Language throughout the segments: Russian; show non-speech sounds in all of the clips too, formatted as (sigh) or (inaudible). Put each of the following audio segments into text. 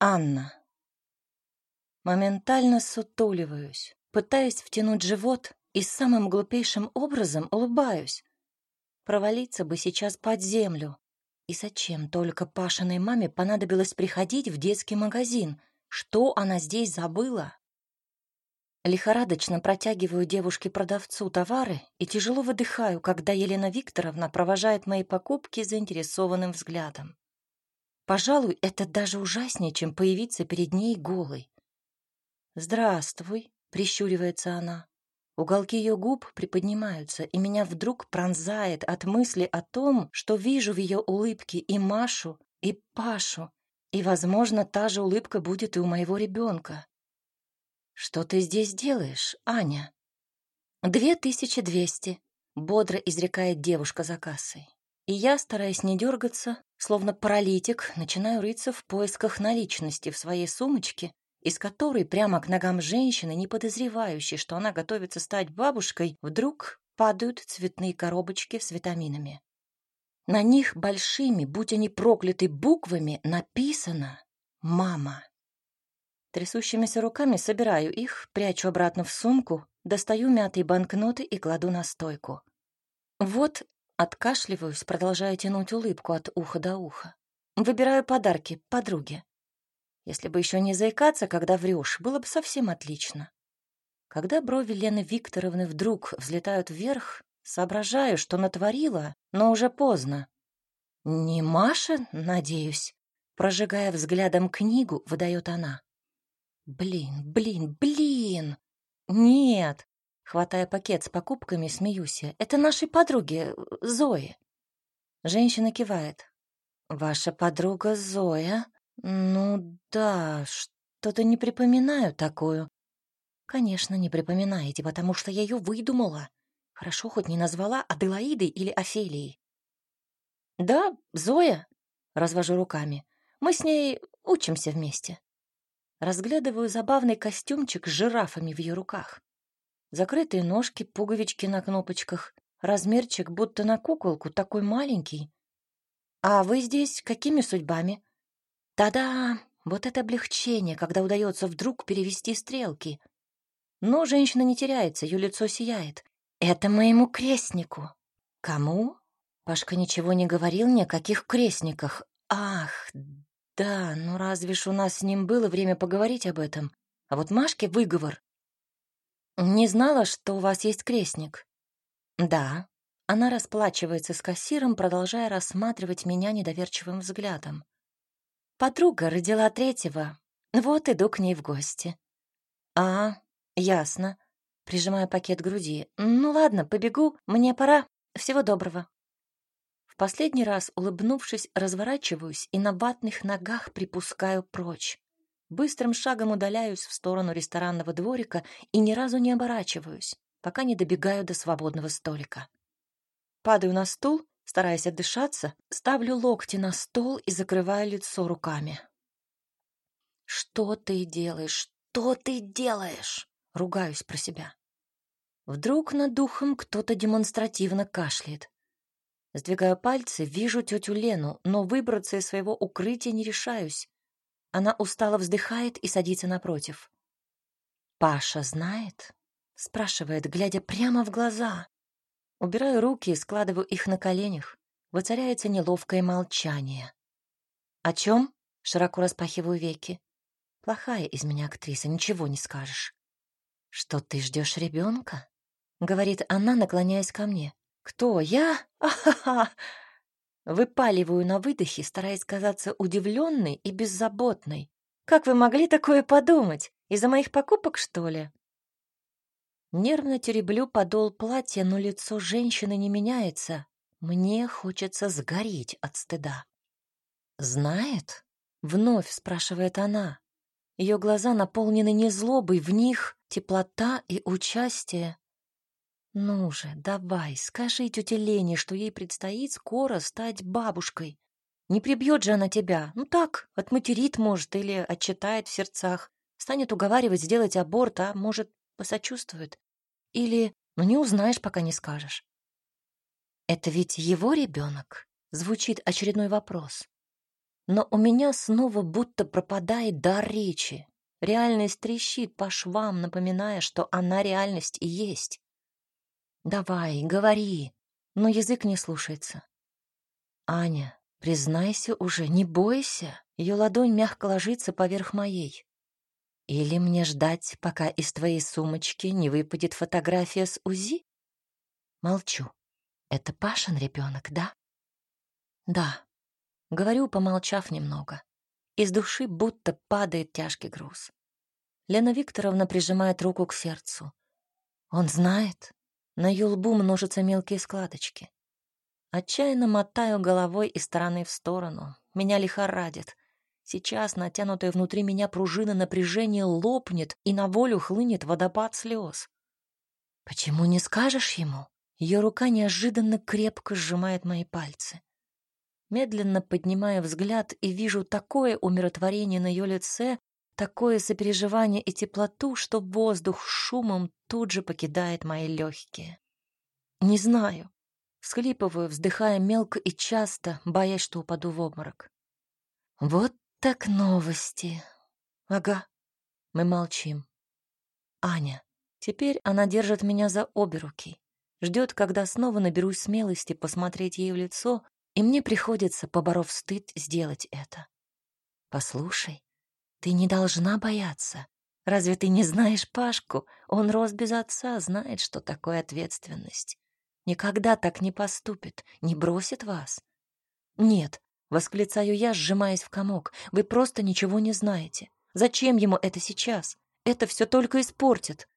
Анна. Моментально сутуливаюсь, пытаясь втянуть живот и самым глупейшим образом улыбаюсь. Провалиться бы сейчас под землю. И зачем только Пашиной маме понадобилось приходить в детский магазин? Что она здесь забыла? Лихорадочно протягиваю девушке-продавцу товары и тяжело выдыхаю, когда Елена Викторовна провожает мои покупки заинтересованным взглядом. Пожалуй, это даже ужаснее, чем появиться перед ней голой. «Здравствуй», — прищуривается она. Уголки ее губ приподнимаются, и меня вдруг пронзает от мысли о том, что вижу в ее улыбке и Машу, и Пашу, и, возможно, та же улыбка будет и у моего ребенка. «Что ты здесь делаешь, Аня?» «Две тысячи двести», — бодро изрекает девушка за кассой. И я, стараясь не дергаться, словно паралитик, начинаю рыться в поисках наличности в своей сумочке, из которой прямо к ногам женщины, не подозревающей, что она готовится стать бабушкой, вдруг падают цветные коробочки с витаминами. На них большими, будь они прокляты буквами, написано «Мама». Трясущимися руками собираю их, прячу обратно в сумку, достаю мятые банкноты и кладу на стойку. Вот откашливаюсь, продолжая тянуть улыбку от уха до уха. Выбираю подарки подруге. Если бы еще не заикаться, когда врешь, было бы совсем отлично. Когда брови Лены Викторовны вдруг взлетают вверх, соображаю, что натворила, но уже поздно. «Не Маша, надеюсь?» Прожигая взглядом книгу, выдает она. «Блин, блин, блин! Нет!» Хватая пакет с покупками, смеюсь я. «Это нашей подруги, Зои». Женщина кивает. «Ваша подруга Зоя?» «Ну да, что-то не припоминаю такую». «Конечно, не припоминаете, потому что я ее выдумала. Хорошо, хоть не назвала Аделаидой или Офелией». «Да, Зоя», — развожу руками. «Мы с ней учимся вместе». Разглядываю забавный костюмчик с жирафами в ее руках. Закрытые ножки, пуговички на кнопочках, размерчик будто на куколку, такой маленький. «А вы здесь какими судьбами?» Та-да! Вот это облегчение, когда удается вдруг перевести стрелки. Но женщина не теряется, ее лицо сияет. Это моему крестнику. Кому? Пашка ничего не говорил ни о каких крестниках. Ах, да, ну разве ж у нас с ним было время поговорить об этом? А вот Машке выговор. Не знала, что у вас есть крестник. Да. Она расплачивается с кассиром, продолжая рассматривать меня недоверчивым взглядом. Подруга родила третьего. Вот иду к ней в гости. А, ясно. Прижимаю пакет к груди. Ну ладно, побегу, мне пора. Всего доброго. В последний раз, улыбнувшись, разворачиваюсь и на ватных ногах припускаю прочь. Быстрым шагом удаляюсь в сторону ресторанного дворика и ни разу не оборачиваюсь, пока не добегаю до свободного столика. Падаю на стул Стараясь отдышаться, ставлю локти на стол и закрываю лицо руками. «Что ты делаешь? Что ты делаешь?» — ругаюсь про себя. Вдруг над духом кто-то демонстративно кашляет. Сдвигаю пальцы, вижу тетю Лену, но выбраться из своего укрытия не решаюсь. Она устало вздыхает и садится напротив. «Паша знает?» — спрашивает, глядя прямо в глаза. Убираю руки и складываю их на коленях. Воцаряется неловкое молчание. «О чем?» — широко распахиваю веки. «Плохая из меня актриса, ничего не скажешь». «Что ты ждешь ребенка?» — говорит она, наклоняясь ко мне. «Кто? Я? Ахаха!» Выпаливаю на выдохе, стараясь казаться удивленной и беззаботной. «Как вы могли такое подумать? Из-за моих покупок, что ли?» Нервно тереблю подол платья, но лицо женщины не меняется. Мне хочется сгореть от стыда. «Знает?» — вновь спрашивает она. Ее глаза наполнены не злобой, в них теплота и участие. «Ну же, давай, скажи тете Лене, что ей предстоит скоро стать бабушкой. Не прибьет же она тебя. Ну так, отматерит, может, или отчитает в сердцах. Станет уговаривать сделать аборт, а может, посочувствует. Или «ну не узнаешь, пока не скажешь». «Это ведь его ребенок?» — звучит очередной вопрос. Но у меня снова будто пропадает дар речи. Реальность трещит по швам, напоминая, что она реальность и есть. Давай, говори, но язык не слушается. Аня, признайся уже, не бойся. Ее ладонь мягко ложится поверх моей. Или мне ждать, пока из твоей сумочки не выпадет фотография с УЗИ? Молчу. Это Пашин ребенок, да? Да. Говорю, помолчав немного. Из души будто падает тяжкий груз. Лена Викторовна прижимает руку к сердцу. Он знает. На ее лбу множатся мелкие складочки. Отчаянно мотаю головой из стороны в сторону. Меня лихорадит. Сейчас натянутая внутри меня пружина напряжения лопнет, и на волю хлынет водопад слез. Почему не скажешь ему? Ее рука неожиданно крепко сжимает мои пальцы. Медленно поднимаю взгляд и вижу такое умиротворение на ее лице, такое сопереживание и теплоту, что воздух шумом тут же покидает мои легкие. Не знаю. Схлипываю, вздыхая мелко и часто, боясь, что упаду в обморок. Вот так новости. Ага. Мы молчим. Аня. Теперь она держит меня за обе руки. Ждет, когда снова наберусь смелости посмотреть ей в лицо, и мне приходится, поборов стыд, сделать это. Послушай, ты не должна бояться. Разве ты не знаешь Пашку? Он рос без отца, знает, что такое ответственность. Никогда так не поступит, не бросит вас. Нет, восклицаю я, сжимаясь в комок. Вы просто ничего не знаете. Зачем ему это сейчас? Это все только испортит.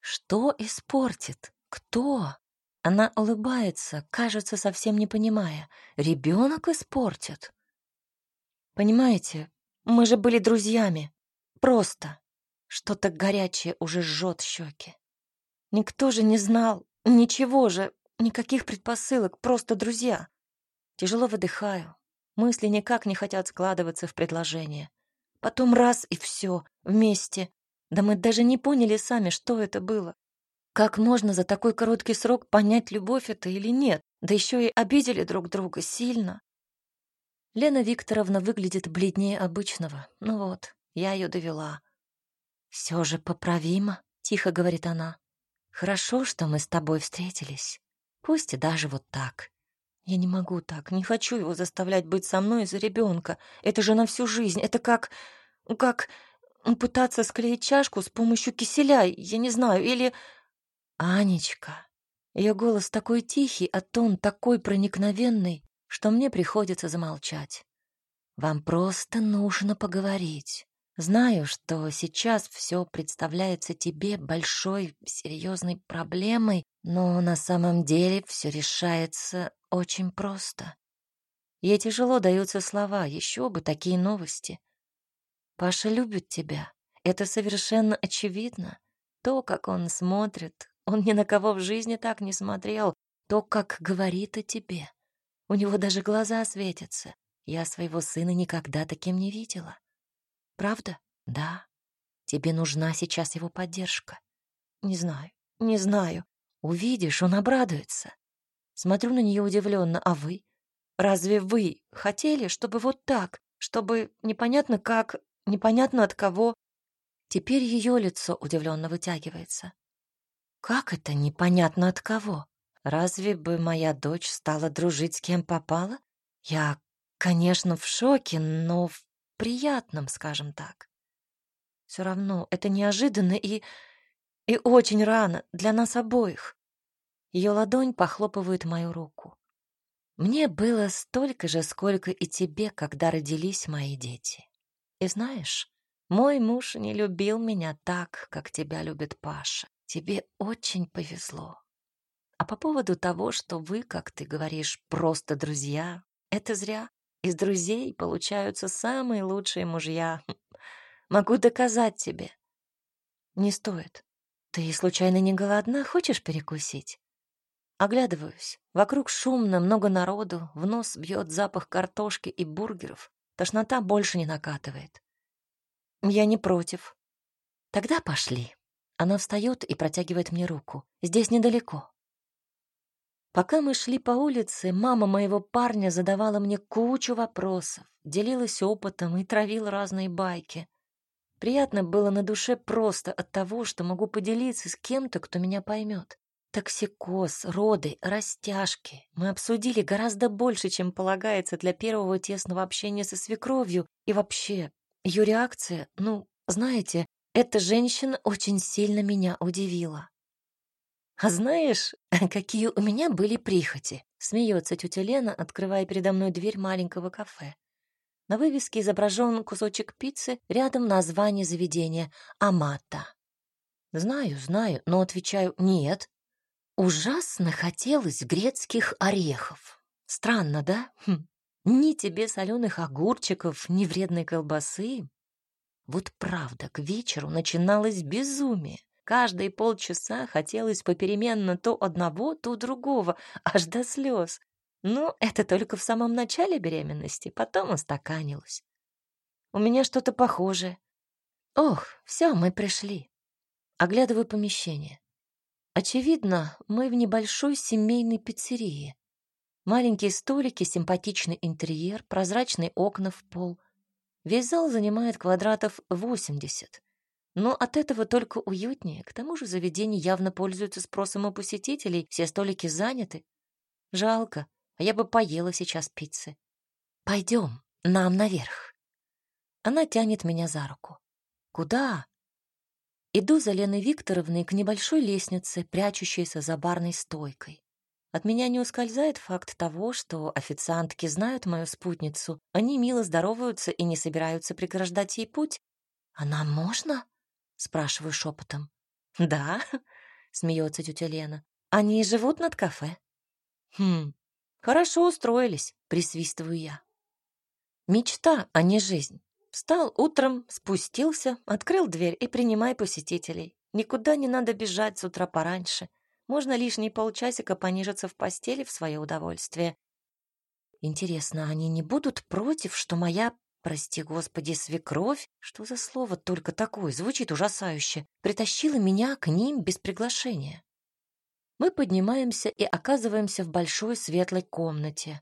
Что испортит? Кто? Она улыбается, кажется, совсем не понимая. Ребенок испортит. Понимаете, мы же были друзьями. Просто. Что-то горячее уже жжет щеки. Никто же не знал, ничего же, никаких предпосылок, просто друзья. Тяжело выдыхаю. Мысли никак не хотят складываться в предложение. Потом раз и все, вместе. Да мы даже не поняли сами, что это было. Как можно за такой короткий срок понять, любовь это или нет? Да еще и обидели друг друга сильно. Лена Викторовна выглядит бледнее обычного. Ну вот, я ее довела. Все же поправимо, тихо говорит она. Хорошо, что мы с тобой встретились. Пусть и даже вот так. Я не могу так, не хочу его заставлять быть со мной из-за ребенка. Это же на всю жизнь. Это как... как пытаться склеить чашку с помощью киселя, я не знаю, или «Анечка!» Ее голос такой тихий, а тон такой проникновенный, что мне приходится замолчать. «Вам просто нужно поговорить. Знаю, что сейчас все представляется тебе большой, серьезной проблемой, но на самом деле все решается очень просто. Ей тяжело даются слова, еще бы такие новости. Паша любит тебя, это совершенно очевидно. То, как он смотрит, он ни на кого в жизни так не смотрел, то, как говорит о тебе. У него даже глаза светятся. Я своего сына никогда таким не видела. Правда? Да. Тебе нужна сейчас его поддержка. Не знаю, не знаю. Увидишь, он обрадуется. Смотрю на нее удивленно. А вы? Разве вы хотели, чтобы вот так, чтобы непонятно как, непонятно от кого? Теперь ее лицо удивленно вытягивается. Как это непонятно от кого? Разве бы моя дочь стала дружить с кем попала? Я, конечно, в шоке, но в приятном, скажем так. Все равно это неожиданно и... и очень рано для нас обоих. Ее ладонь похлопывает мою руку. Мне было столько же, сколько и тебе, когда родились мои дети. И знаешь, мой муж не любил меня так, как тебя любит Паша. Тебе очень повезло. А по поводу того, что вы, как ты говоришь, просто друзья, это зря. Из друзей получаются самые лучшие мужья. (laughs) Могу доказать тебе. Не стоит. Ты случайно не голодна? Хочешь перекусить? Оглядываюсь. Вокруг шумно, много народу, в нос бьет запах картошки и бургеров. Тошнота больше не накатывает. Я не против. Тогда пошли. Она встает и протягивает мне руку. Здесь недалеко. Пока мы шли по улице, мама моего парня задавала мне кучу вопросов, делилась опытом и травила разные байки. Приятно было на душе просто от того, что могу поделиться с кем-то, кто меня поймет. Токсикоз, роды, растяжки. Мы обсудили гораздо больше, чем полагается для первого тесного общения со свекровью. И вообще, ее реакция, ну, знаете, эта женщина очень сильно меня удивила. «А знаешь, (laughs) какие у меня были прихоти?» — смеется тетя Лена, открывая передо мной дверь маленького кафе. На вывеске изображен кусочек пиццы, рядом название заведения «Амата». Знаю, знаю, но отвечаю «нет». Ужасно хотелось грецких орехов. Странно, да? Хм. Ни тебе соленых огурчиков, ни вредной колбасы. Вот правда, к вечеру начиналось безумие. Каждые полчаса хотелось попеременно то одного, то другого, (laughs) аж до слез. Но это только в самом начале беременности, потом устаканилось. У меня что-то похожее. Ох, все, мы пришли. Оглядываю помещение. Очевидно, мы в небольшой семейной пиццерии. Маленькие столики, симпатичный интерьер, прозрачные окна в пол. Весь зал занимает квадратов 80. Но от этого только уютнее. К тому же заведение явно пользуется спросом у посетителей, все столики заняты. Жалко, а я бы поела сейчас пиццы. Пойдем, нам наверх. Она тянет меня за руку. Куда? Иду за Леной Викторовной к небольшой лестнице, прячущейся за барной стойкой. От меня не ускользает факт того, что официантки знают мою спутницу. Они мило здороваются и не собираются преграждать ей путь. А нам можно? Спрашиваю шепотом. Да, смеется тетя Лена. Они живут над кафе. Хм, хорошо устроились, присвистываю я. Мечта, а не жизнь. Встал утром, спустился, открыл дверь и принимай посетителей. Никуда не надо бежать с утра пораньше. Можно лишние полчасика понижиться в постели в свое удовольствие. Интересно, они не будут против, что моя Прости, Господи, свекровь, что за слово только такое, звучит ужасающе, притащила меня к ним без приглашения. Мы поднимаемся и оказываемся в большой светлой комнате.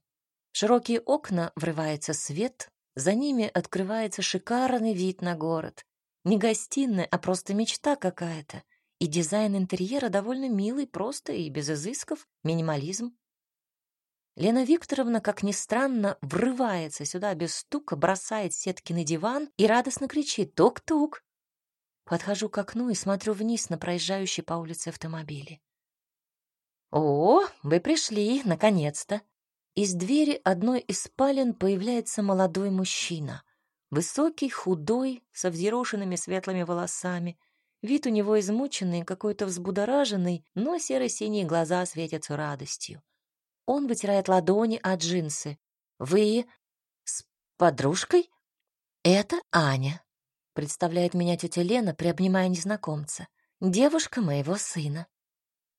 В широкие окна врывается свет, за ними открывается шикарный вид на город. Не гостиная, а просто мечта какая-то. И дизайн интерьера довольно милый, просто и без изысков, минимализм. Лена Викторовна, как ни странно, врывается сюда без стука, бросает сетки на диван и радостно кричит «Тук-тук!». Подхожу к окну и смотрю вниз на проезжающие по улице автомобили. «О, вы пришли, наконец-то!» Из двери одной из спален появляется молодой мужчина. Высокий, худой, со взъерошенными светлыми волосами. Вид у него измученный, какой-то взбудораженный, но серо-синие глаза светятся радостью. Он вытирает ладони от джинсы. «Вы с подружкой?» «Это Аня», — представляет меня тетя Лена, приобнимая незнакомца. «Девушка моего сына».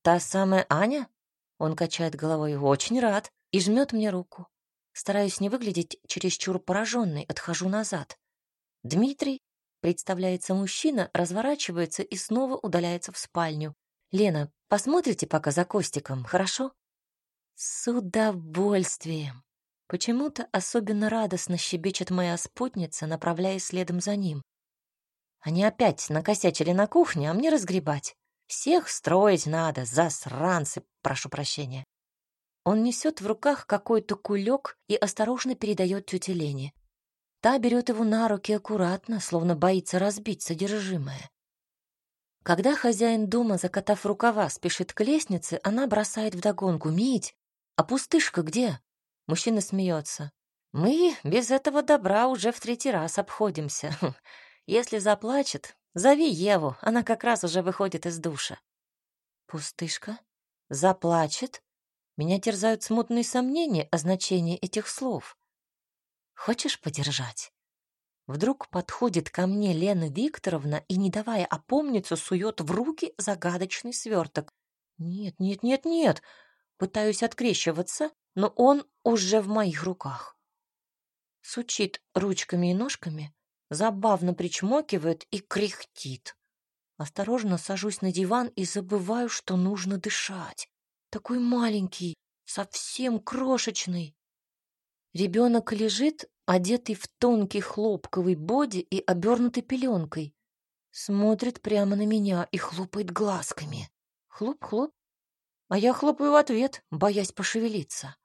«Та самая Аня?» Он качает головой. «Очень рад» и жмет мне руку. Стараюсь не выглядеть чересчур пораженной, отхожу назад. «Дмитрий?» — представляется мужчина, разворачивается и снова удаляется в спальню. «Лена, посмотрите пока за Костиком, хорошо?» С удовольствием. Почему-то особенно радостно щебечет моя спутница, направляясь следом за ним. Они опять накосячили на кухне, а мне разгребать. Всех строить надо, засранцы, прошу прощения. Он несет в руках какой-то кулек и осторожно передает тете Лене. Та берет его на руки аккуратно, словно боится разбить содержимое. Когда хозяин дома, закатав рукава, спешит к лестнице, она бросает вдогонку «Мить, «А пустышка где?» Мужчина смеется. «Мы без этого добра уже в третий раз обходимся. (laughs) Если заплачет, зови Еву, она как раз уже выходит из душа». «Пустышка? Заплачет?» Меня терзают смутные сомнения о значении этих слов. «Хочешь подержать?» Вдруг подходит ко мне Лена Викторовна и, не давая опомниться, сует в руки загадочный сверток. «Нет, нет, нет, нет!» Пытаюсь открещиваться, но он уже в моих руках. Сучит ручками и ножками, забавно причмокивает и кряхтит. Осторожно сажусь на диван и забываю, что нужно дышать. такой маленький, совсем крошечный. Ребенок лежит, одетый в тонкий хлопковый боди и обернутый пеленкой. Смотрит прямо на меня и хлопает глазками. Хлоп-хлоп. А я хлопаю в ответ, боясь пошевелиться.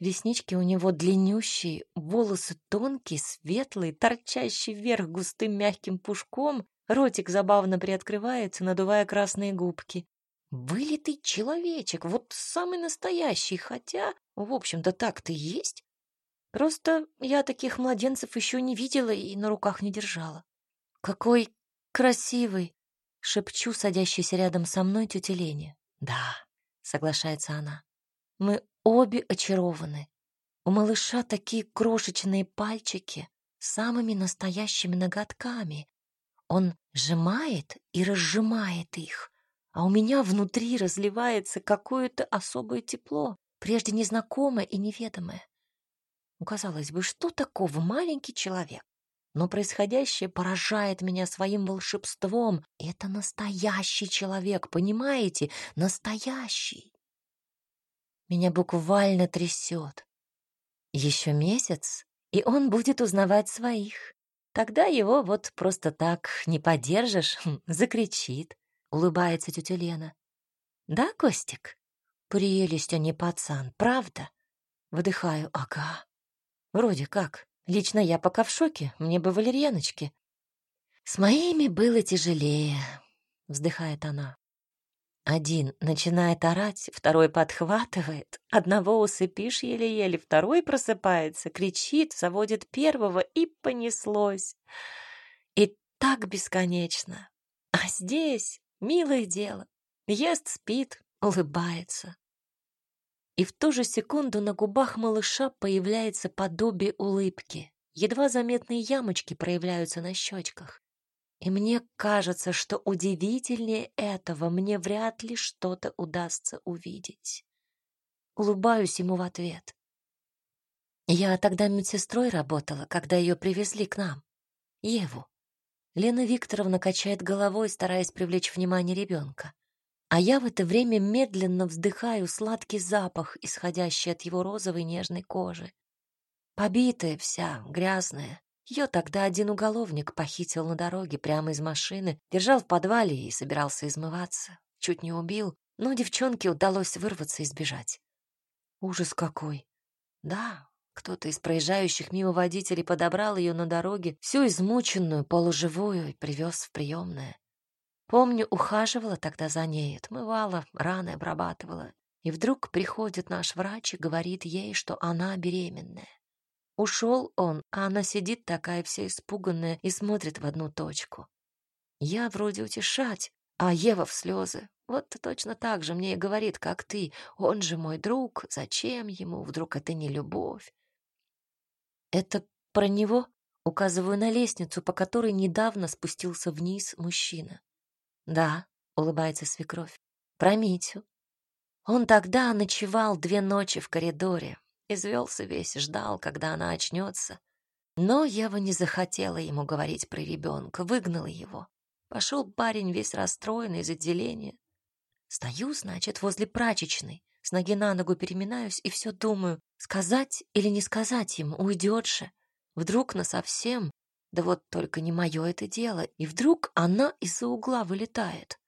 Реснички у него длиннющие, волосы тонкие, светлые, торчащие вверх густым мягким пушком, ротик забавно приоткрывается, надувая красные губки. Вылитый человечек, вот самый настоящий, хотя, в общем-то, так-то и есть. Просто я таких младенцев еще не видела и на руках не держала. Какой красивый, шепчу садящейся рядом со мной тетя Лене. Да, соглашается она. Мы обе очарованы. У малыша такие крошечные пальчики самыми настоящими ноготками. Он сжимает и разжимает их, а у меня внутри разливается какое-то особое тепло, прежде незнакомое и неведомое. Ну, казалось бы, что такого маленький человек? Но происходящее поражает меня своим волшебством. Это настоящий человек, понимаете? Настоящий. Меня буквально трясет. Еще месяц, и он будет узнавать своих. Тогда его вот просто так не подержишь, закричит, улыбается тетя Лена. Да, Костик? Прелесть, а не пацан, правда? Выдыхаю, ага. Вроде как. Лично я пока в шоке, мне бы валерьяночки. С моими было тяжелее, вздыхает она. Один начинает орать, второй подхватывает, одного усыпишь еле-еле, второй просыпается, кричит, заводит первого и понеслось. И так бесконечно. А здесь милое дело. Ест, спит, улыбается. И в ту же секунду на губах малыша появляется подобие улыбки. Едва заметные ямочки проявляются на щечках. И мне кажется, что удивительнее этого мне вряд ли что-то удастся увидеть. Улыбаюсь ему в ответ. Я тогда медсестрой работала, когда ее привезли к нам. Еву. Лена Викторовна качает головой, стараясь привлечь внимание ребенка. А я в это время медленно вздыхаю сладкий запах, исходящий от его розовой нежной кожи. Побитая вся, грязная. Ее тогда один уголовник похитил на дороге прямо из машины, держал в подвале и собирался измываться. Чуть не убил, но девчонке удалось вырваться и сбежать. Ужас какой! Да, кто-то из проезжающих мимо водителей подобрал ее на дороге, всю измученную, полуживую, и привез в приемное. Помню, ухаживала тогда за ней, отмывала, раны обрабатывала. И вдруг приходит наш врач и говорит ей, что она беременная. Ушел он, а она сидит такая вся испуганная и смотрит в одну точку. Я вроде утешать, а Ева в слезы. Вот точно так же мне и говорит, как ты. Он же мой друг, зачем ему? Вдруг это не любовь? Это про него? Указываю на лестницу, по которой недавно спустился вниз мужчина. Да, улыбается свекровь. Про Митю. Он тогда ночевал две ночи в коридоре. Извелся весь, ждал, когда она очнется. Но Ева не захотела ему говорить про ребенка, выгнала его. Пошел парень весь расстроенный из отделения. Стою, значит, возле прачечной, с ноги на ногу переминаюсь и все думаю, сказать или не сказать ему, уйдет же. Вдруг насовсем да вот только не мое это дело. И вдруг она из-за угла вылетает.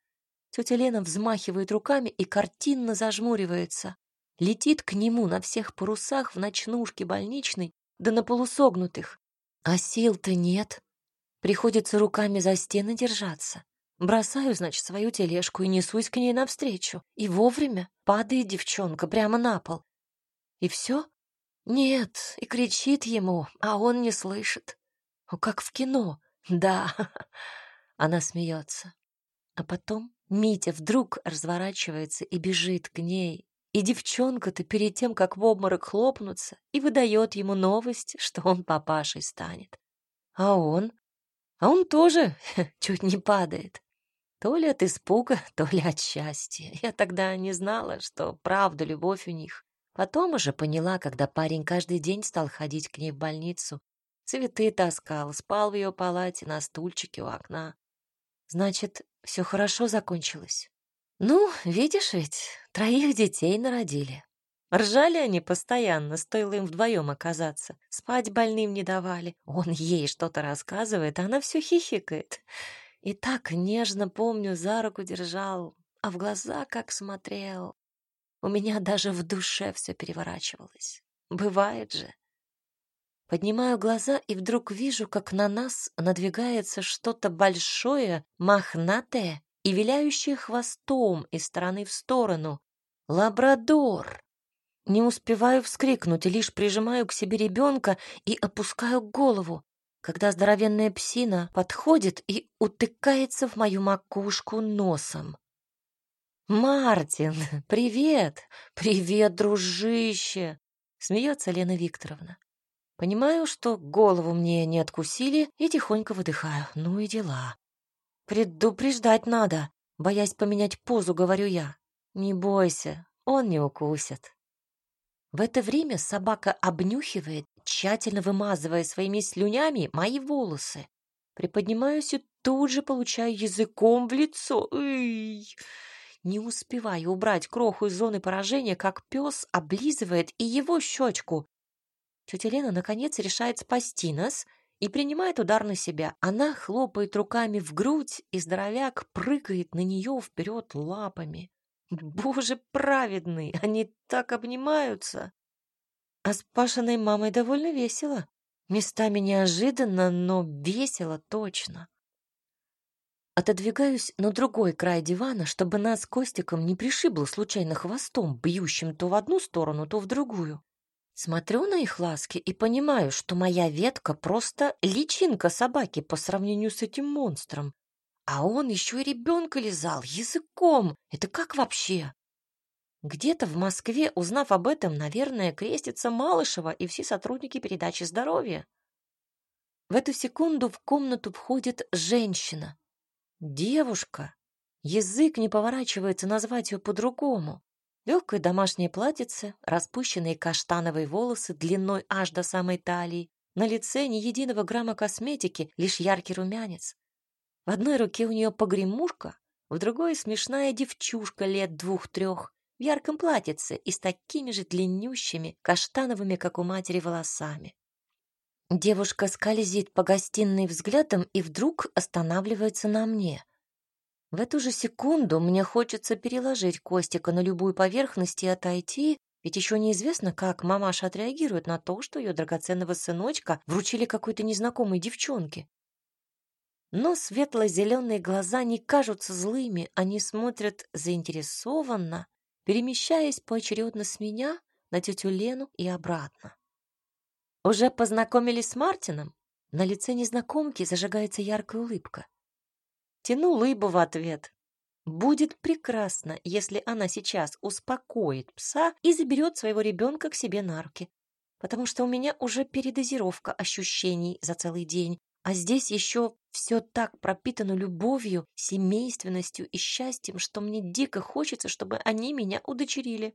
Тетя Лена взмахивает руками и картинно зажмуривается. Летит к нему на всех парусах в ночнушке больничной, да на полусогнутых. А сил-то нет. Приходится руками за стены держаться. Бросаю, значит, свою тележку и несусь к ней навстречу. И вовремя падает девчонка прямо на пол. И все? Нет, и кричит ему, а он не слышит. Как в кино. Да. (laughs) Она смеется. А потом Митя вдруг разворачивается и бежит к ней. И девчонка-то перед тем, как в обморок хлопнуться, и выдает ему новость, что он папашей станет. А он? А он тоже (laughs) чуть не падает. То ли от испуга, (laughs) то ли от счастья. Я тогда не знала, что правда любовь у них. Потом уже поняла, когда парень каждый день стал ходить к ней в больницу Цветы таскал, спал в ее палате на стульчике у окна. Значит, все хорошо закончилось. Ну, видишь ведь, Троих детей народили. Ржали они постоянно, стоило им вдвоем оказаться. Спать больным не давали. Он ей что-то рассказывает, а она все хихикает. И так нежно, помню, за руку держал, а в глаза как смотрел. У меня даже в душе все переворачивалось. Бывает же. Поднимаю глаза и вдруг вижу, как на нас надвигается что-то большое, мохнатое и виляющее хвостом из стороны в сторону. Лабрадор! Не успеваю вскрикнуть, лишь прижимаю к себе ребенка и опускаю голову, когда здоровенная псина подходит и утыкается в мою макушку носом. «Мартин, (laughs) привет! Привет, дружище!» — смеется Лена Викторовна. Понимаю, что голову мне не откусили, и тихонько выдыхаю. Ну и дела. Предупреждать надо, боясь поменять позу, говорю я. Не бойся, он не укусит. В это время собака обнюхивает, тщательно вымазывая своими слюнями мои волосы. Приподнимаюсь и тут же получаю языком в лицо. Эй! Не успеваю убрать кроху из зоны поражения, как пес облизывает и его щечку. Тетя Лена, наконец, решает спасти нас и принимает удар на себя. Она хлопает руками в грудь, и здоровяк прыгает на нее вперед лапами. Боже праведный, они так обнимаются. А с Пашиной мамой довольно весело. Местами неожиданно, но весело точно. Отодвигаюсь на другой край дивана, чтобы нас Костиком не пришибло случайно хвостом, бьющим то в одну сторону, то в другую. Смотрю на их ласки и понимаю, что моя ветка просто личинка собаки по сравнению с этим монстром. А он еще и ребенка лизал языком. Это как вообще? Где-то в Москве, узнав об этом, наверное, крестится Малышева и все сотрудники передачи здоровья. В эту секунду в комнату входит женщина, Девушка. Язык не поворачивается назвать ее по-другому. Легкое домашнее платьице, распущенные каштановые волосы длиной аж до самой талии, на лице ни единого грамма косметики, лишь яркий румянец. В одной руке у нее погремушка, в другой смешная девчушка лет двух-трех, в ярком платьице и с такими же длиннющими, каштановыми, как у матери, волосами. Девушка скользит по гостиной взглядом и вдруг останавливается на мне. В эту же секунду мне хочется переложить Костика на любую поверхность и отойти, ведь еще неизвестно, как мамаша отреагирует на то, что ее драгоценного сыночка вручили какой-то незнакомой девчонке. Но светло-зеленые глаза не кажутся злыми, они смотрят заинтересованно, перемещаясь поочередно с меня на тетю Лену и обратно. «Уже познакомились с Мартином?» На лице незнакомки зажигается яркая улыбка. Тяну лыбу в ответ. Будет прекрасно, если она сейчас успокоит пса и заберет своего ребенка к себе на руки. Потому что у меня уже передозировка ощущений за целый день, а здесь еще все так пропитано любовью, семейственностью и счастьем, что мне дико хочется, чтобы они меня удочерили.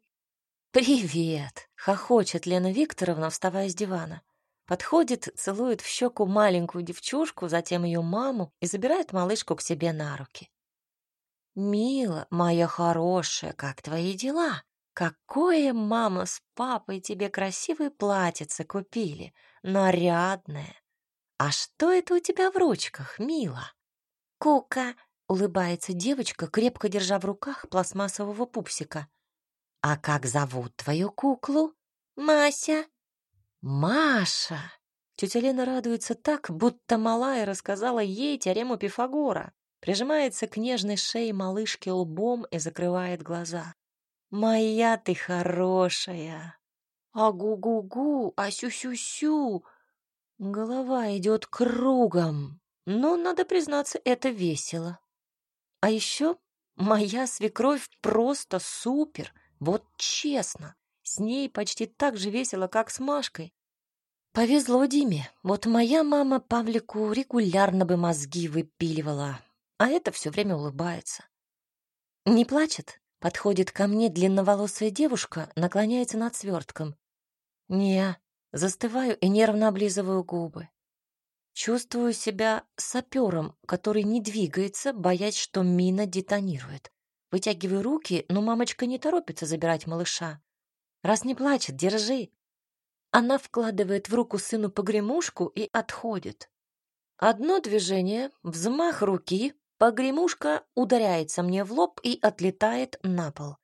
«Привет!» — хохочет Лена Викторовна, вставая с дивана. Подходит, целует в щеку маленькую девчушку, затем ее маму и забирает малышку к себе на руки. «Мила, моя хорошая, как твои дела? Какое мама с папой тебе красивое платьице купили, нарядное! А что это у тебя в ручках, Мила?» «Кука!» — улыбается девочка, крепко держа в руках пластмассового пупсика. «А как зовут твою куклу?» «Мася». «Маша!» Тетя Лена радуется так, будто малая рассказала ей теорему Пифагора. Прижимается к нежной шее малышки лбом и закрывает глаза. «Моя ты хорошая!» «А-гу-гу-гу! А-сю-сю-сю!» Голова идет кругом, но, надо признаться, это весело. А еще моя свекровь просто супер, вот честно. С ней почти так же весело, как с Машкой. Повезло Диме. Вот моя мама Павлику регулярно бы мозги выпиливала, а это все время улыбается. Не плачет? Подходит ко мне длинноволосая девушка, наклоняется над свертком. Не, застываю и нервно облизываю губы. Чувствую себя сапером, который не двигается, боясь, что мина детонирует. Вытягиваю руки, но мамочка не торопится забирать малыша. Раз не плачет, держи. Она вкладывает в руку сыну погремушку и отходит. Одно движение, взмах руки, погремушка ударяется мне в лоб и отлетает на пол.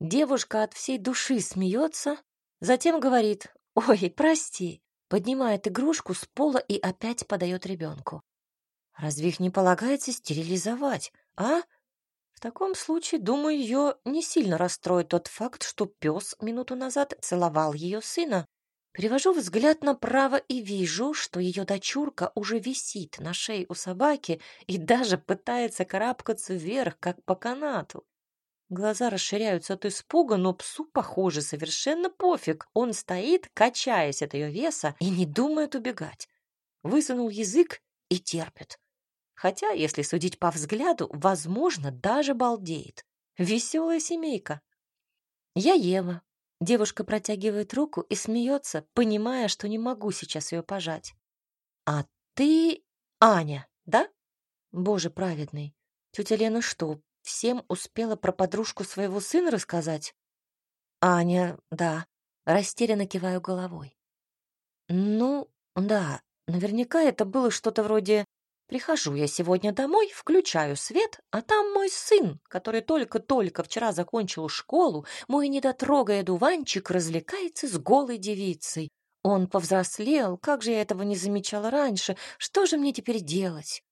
Девушка от всей души смеется, затем говорит «Ой, прости», поднимает игрушку с пола и опять подает ребенку. Разве их не полагается стерилизовать, а? В таком случае, думаю, ее не сильно расстроит тот факт, что пес минуту назад целовал ее сына. Перевожу взгляд направо и вижу, что ее дочурка уже висит на шее у собаки и даже пытается карабкаться вверх, как по канату. Глаза расширяются от испуга, но псу, похоже, совершенно пофиг. Он стоит, качаясь от ее веса, и не думает убегать. Высунул язык и терпит. Хотя, если судить по взгляду, возможно, даже балдеет. Веселая семейка. Я Ева. Девушка протягивает руку и смеется, понимая, что не могу сейчас ее пожать. А ты Аня, да? Боже праведный. Тетя Лена что, всем успела про подружку своего сына рассказать? Аня, да. Растерянно киваю головой. Ну, да, наверняка это было что-то вроде Прихожу я сегодня домой, включаю свет, а там мой сын, который только-только вчера закончил школу, мой недотрогая дуванчик развлекается с голой девицей. Он повзрослел, как же я этого не замечала раньше, что же мне теперь делать?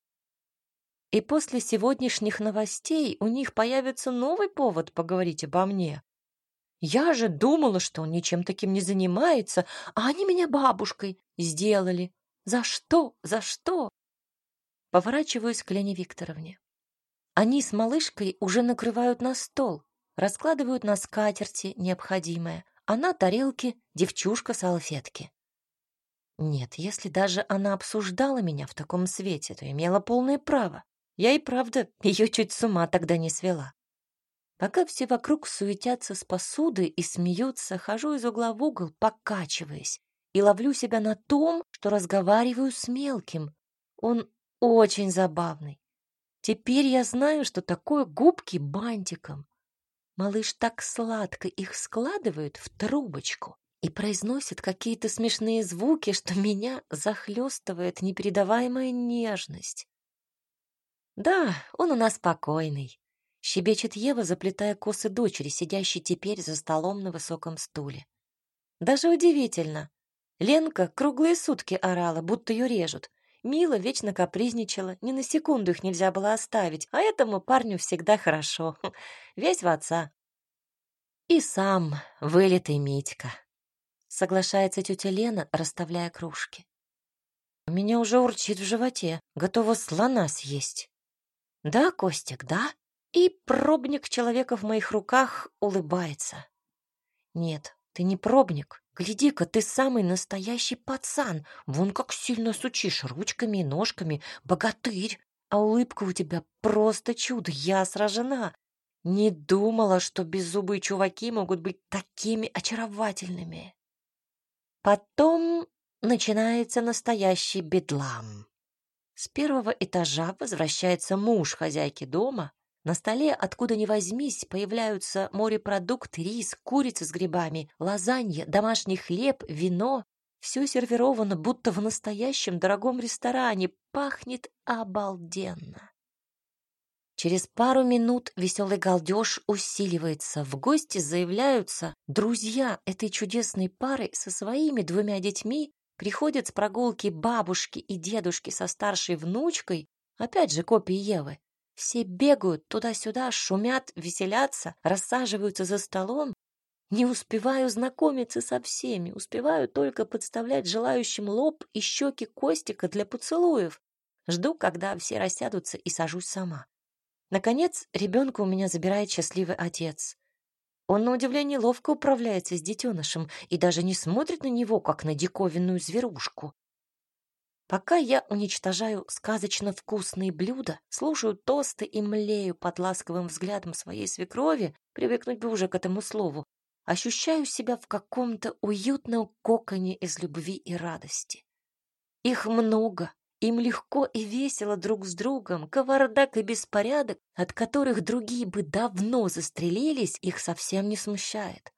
И после сегодняшних новостей у них появится новый повод поговорить обо мне. Я же думала, что он ничем таким не занимается, а они меня бабушкой сделали. За что? За что? Поворачиваюсь к Лене Викторовне. Они с малышкой уже накрывают на стол, раскладывают на скатерти необходимое, а на тарелке девчушка салфетки. Нет, если даже она обсуждала меня в таком свете, то имела полное право. Я и правда ее чуть с ума тогда не свела. Пока все вокруг суетятся с посудой и смеются, хожу из угла в угол, покачиваясь, и ловлю себя на том, что разговариваю с мелким. Он очень забавный. Теперь я знаю, что такое губки бантиком. Малыш так сладко их складывает в трубочку и произносит какие-то смешные звуки, что меня захлестывает непередаваемая нежность. Да, он у нас спокойный, щебечет Ева, заплетая косы дочери, сидящей теперь за столом на высоком стуле. Даже удивительно. Ленка круглые сутки орала, будто ее режут. Мила вечно капризничала, ни на секунду их нельзя было оставить, а этому парню всегда хорошо. (laughs) Весь в отца. И сам вылитый Митька. Соглашается тетя Лена, расставляя кружки. У меня уже урчит в животе, готова слона съесть. Да, Костик, да? И пробник человека в моих руках улыбается. Нет, ты не пробник, Гляди-ка, ты самый настоящий пацан. Вон как сильно сучишь ручками и ножками. Богатырь. А улыбка у тебя просто чудо. Я сражена. Не думала, что беззубые чуваки могут быть такими очаровательными. Потом начинается настоящий бедлам. С первого этажа возвращается муж хозяйки дома, на столе, откуда ни возьмись, появляются морепродукты, рис, курица с грибами, лазанья, домашний хлеб, вино. Все сервировано, будто в настоящем дорогом ресторане. Пахнет обалденно. Через пару минут веселый галдеж усиливается. В гости заявляются друзья этой чудесной пары со своими двумя детьми, приходят с прогулки бабушки и дедушки со старшей внучкой, опять же копии Евы. Все бегают туда-сюда, шумят, веселятся, рассаживаются за столом. Не успеваю знакомиться со всеми, успеваю только подставлять желающим лоб и щеки Костика для поцелуев. Жду, когда все рассядутся, и сажусь сама. Наконец, ребенка у меня забирает счастливый отец. Он, на удивление, ловко управляется с детенышем и даже не смотрит на него, как на диковинную зверушку. Пока я уничтожаю сказочно вкусные блюда, слушаю тосты и млею под ласковым взглядом своей свекрови, привыкнуть бы уже к этому слову, ощущаю себя в каком-то уютном коконе из любви и радости. Их много, Им легко и весело друг с другом, кавардак и беспорядок, от которых другие бы давно застрелились, их совсем не смущает.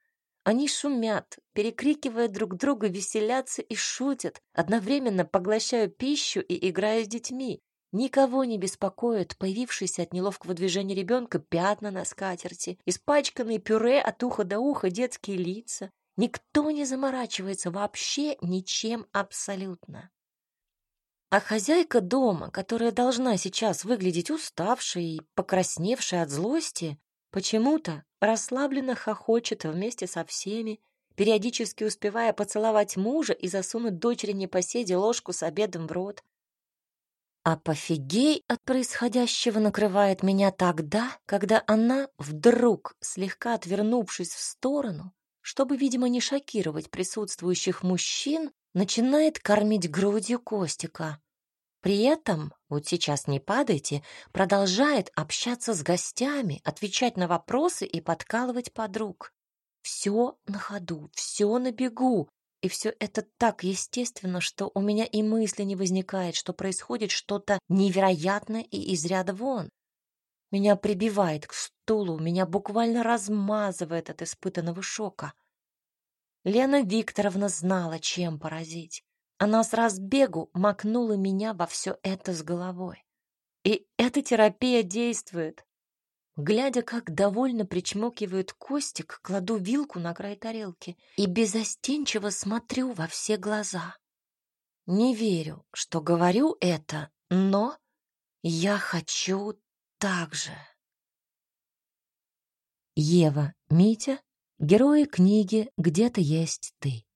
Они шумят, перекрикивая друг друга, веселятся и шутят, одновременно поглощая пищу и играя с детьми. Никого не беспокоят появившиеся от неловкого движения ребенка пятна на скатерти, испачканные пюре от уха до уха детские лица. Никто не заморачивается вообще ничем абсолютно. А хозяйка дома, которая должна сейчас выглядеть уставшей и покрасневшей от злости, почему-то расслабленно хохочет вместе со всеми, периодически успевая поцеловать мужа и засунуть дочери непоседе ложку с обедом в рот. А пофигей от происходящего накрывает меня тогда, когда она, вдруг, слегка отвернувшись в сторону, чтобы, видимо, не шокировать присутствующих мужчин, начинает кормить грудью Костика. При этом, вот сейчас не падайте, продолжает общаться с гостями, отвечать на вопросы и подкалывать подруг. Все на ходу, все на бегу. И все это так естественно, что у меня и мысли не возникает, что происходит что-то невероятное и из ряда вон. Меня прибивает к стулу, меня буквально размазывает от испытанного шока. Лена Викторовна знала, чем поразить. Она с разбегу макнула меня во все это с головой. И эта терапия действует. Глядя, как довольно причмокивает Костик, кладу вилку на край тарелки и безостенчиво смотрю во все глаза. Не верю, что говорю это, но я хочу так же. Ева, Митя Герои книги «Где-то есть ты».